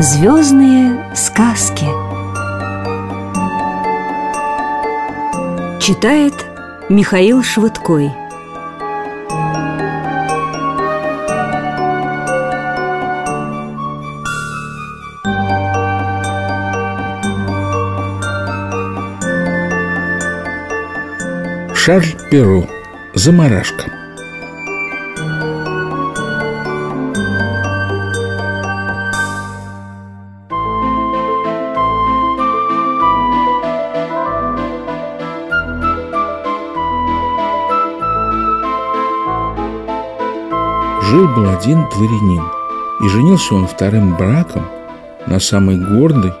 Звездные сказки. Читает Михаил Швыдкой. Шарль Перо Заморашка Жил-был один дворянин, и женился он вторым браком на самой гордой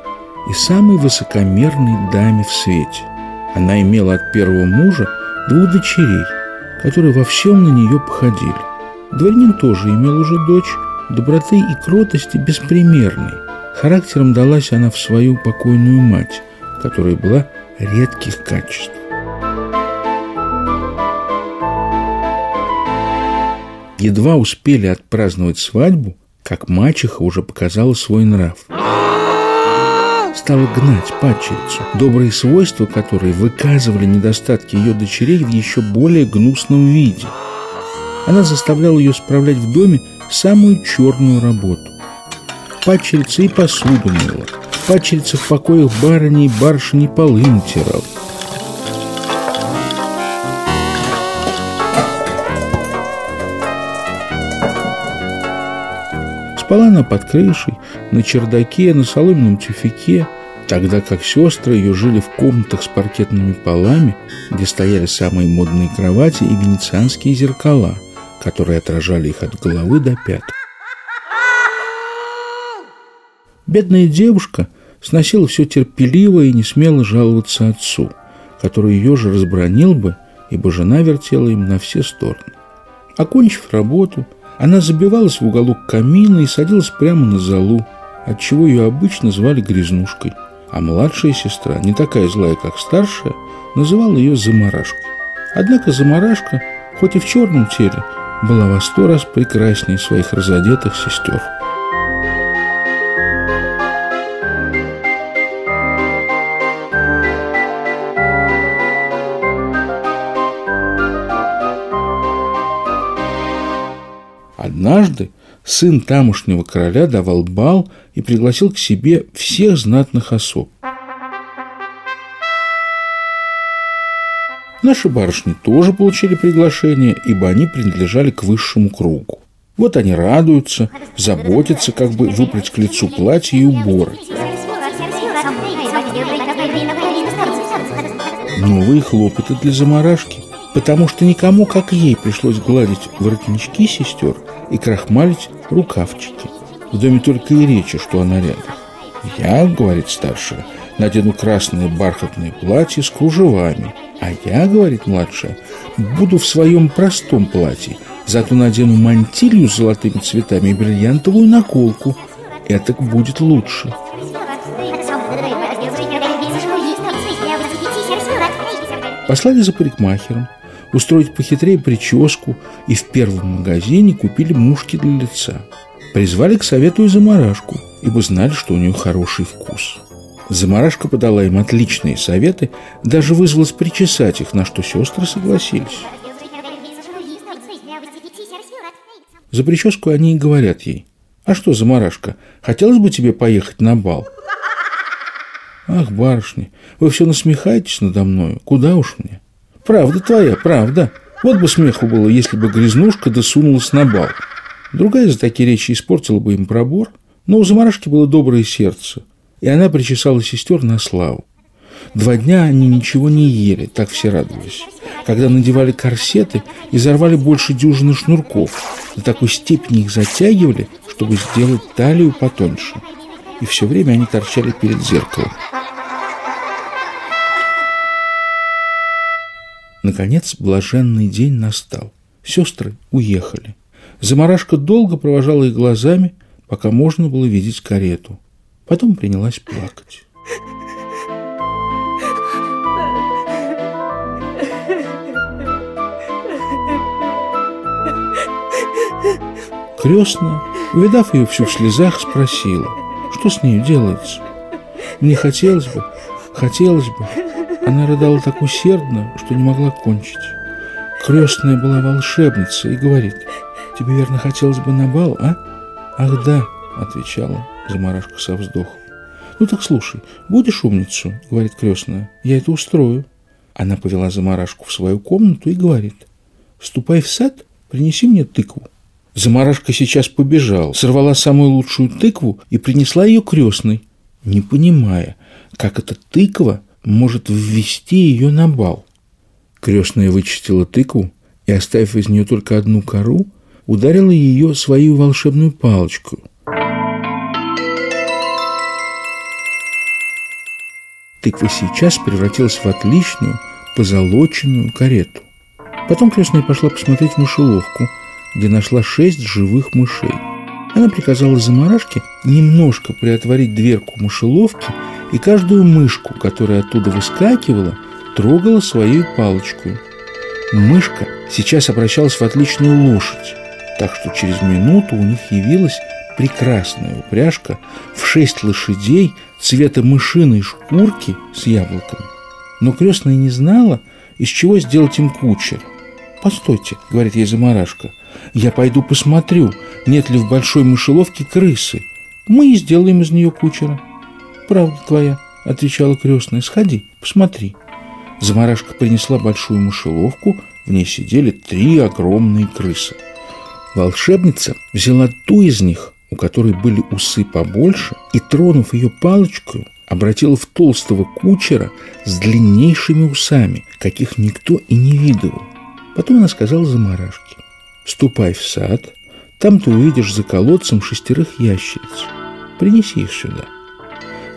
и самой высокомерной даме в свете. Она имела от первого мужа двух дочерей, которые во всем на нее походили. Дворянин тоже имел уже дочь, доброты и кротости беспримерной. Характером далась она в свою покойную мать, которая была редких качеств. Едва успели отпраздновать свадьбу, как мачеха уже показала свой нрав. Стала гнать падчерицу, добрые свойства которой выказывали недостатки ее дочерей в еще более гнусном виде. Она заставляла ее справлять в доме самую черную работу. Падчерица и посуду мыла, падчерица в покоях барыни и барышни полы натирала. Спала она под крышей, на чердаке, на соломенном тюфяке, тогда как сестры ее жили в комнатах с паркетными полами, где стояли самые модные кровати и венецианские зеркала, которые отражали их от головы до пят. Бедная девушка сносила все терпеливо и не смела жаловаться отцу, который ее же разбронил бы, ибо жена вертела им на все стороны. Окончив работу, она забивалась в уголок камина и садилась прямо на залу, отчего ее обычно звали Грязнушкой. А младшая сестра, не такая злая, как старшая, называла ее Замарашкой. Однако Замарашка, хоть и в черном теле, была во сто раз прекраснее своих разодетых сестер. Однажды сын тамошнего короля давал бал и пригласил к себе всех знатных особ. Наши барышни тоже получили приглашение, ибо они принадлежали к высшему кругу. Вот они радуются, заботятся, как бы выплыть к лицу платья и уборы. Новые хлопоты для заморашки потому что никому, как ей, пришлось гладить воротнички сестер и крахмалить рукавчики. В доме только и речи, что она рядом. «Я, — говорит старшая, — надену красное бархатное платье с кружевами, а я, — говорит младшая, — буду в своем простом платье, зато надену мантилью с золотыми цветами и бриллиантовую наколку. Это будет лучше». Послали за парикмахером, устроить похитрее прическу и в первом магазине купили мушки для лица. Призвали к совету и заморашку, ибо знали, что у нее хороший вкус. Заморашка подала им отличные советы, даже вызвалась причесать их, на что сестры согласились. За прическу они и говорят ей. «А что, Замарашка, хотелось бы тебе поехать на бал?» «Ах, барышни, вы все насмехаетесь надо мною. Куда уж мне?» Правда твоя, правда. Вот бы смеху было, если бы грязнушка досунулась на бал. Другая за такие речи испортила бы им пробор, но у заморашки было доброе сердце, и она причесала сестер на славу. Два дня они ничего не ели, так все радовались. Когда надевали корсеты, изорвали больше дюжины шнурков. До такой степени их затягивали, чтобы сделать талию потоньше. И все время они торчали перед зеркалом. Наконец, блаженный день настал. Сестры уехали. Замарашка долго провожала их глазами, пока можно было видеть карету. Потом принялась плакать. Крестная Увидав ее всю в слезах, спросила, что с нею делается. Мне хотелось бы, хотелось бы. Она рыдала так усердно, что не могла кончить. Крестная была волшебница и говорит, тебе, верно, хотелось бы на бал, а? Ах, да, отвечала Замарашка со вздохом. Ну так слушай, будешь умницу, говорит крестная, я это устрою. Она повела Замарашку в свою комнату и говорит, ступай в сад, принеси мне тыкву. Замарашка сейчас побежал, сорвала самую лучшую тыкву и принесла ее крестной, не понимая, как эта тыква может ввести ее на бал. Крестная вычистила тыкву и, оставив из нее только одну кору, ударила ее своей волшебную палочку. Тыква сейчас превратилась в отличную позолоченную карету. Потом крестная пошла посмотреть мышеловку, где нашла шесть живых мышей. Она приказала заморашке немножко приотворить дверку мышеловки, и каждую мышку, которая оттуда выскакивала, трогала своей палочкой. Мышка сейчас обращалась в отличную лошадь, так что через минуту у них явилась прекрасная упряжка в шесть лошадей цвета мышиной шкурки с яблоками. Но крестная не знала, из чего сделать им кучер. «Постойте», — говорит ей заморашка, — «я пойду посмотрю, нет ли в большой мышеловке крысы. Мы и сделаем из нее кучера». «Правда твоя», — отвечала крестная, — «сходи, посмотри». Замарашка принесла большую мышеловку, в ней сидели три огромные крысы. Волшебница взяла ту из них, у которой были усы побольше, и, тронув ее палочкой, обратила в толстого кучера с длиннейшими усами, каких никто и не видывал. Потом она сказала заморашке, «Ступай в сад, там ты увидишь за колодцем шестерых ящериц. Принеси их сюда».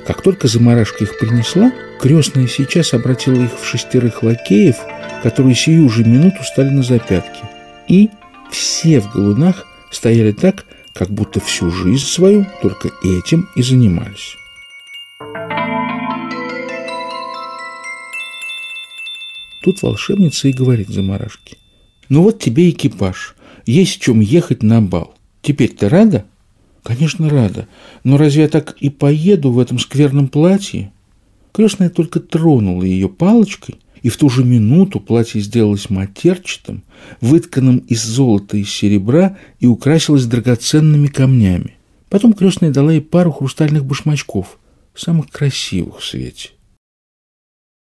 Как только заморашка их принесла, крестная сейчас обратила их в шестерых лакеев, которые сию же минуту стали на запятки. И все в голунах стояли так, как будто всю жизнь свою только этим и занимались. Тут волшебница и говорит Замарашке. «Ну вот тебе экипаж. Есть в чем ехать на бал. Теперь ты рада?» «Конечно, рада. Но разве я так и поеду в этом скверном платье?» Крестная только тронула ее палочкой, и в ту же минуту платье сделалось матерчатым, вытканным из золота и серебра и украсилось драгоценными камнями. Потом крестная дала ей пару хрустальных башмачков, самых красивых в свете.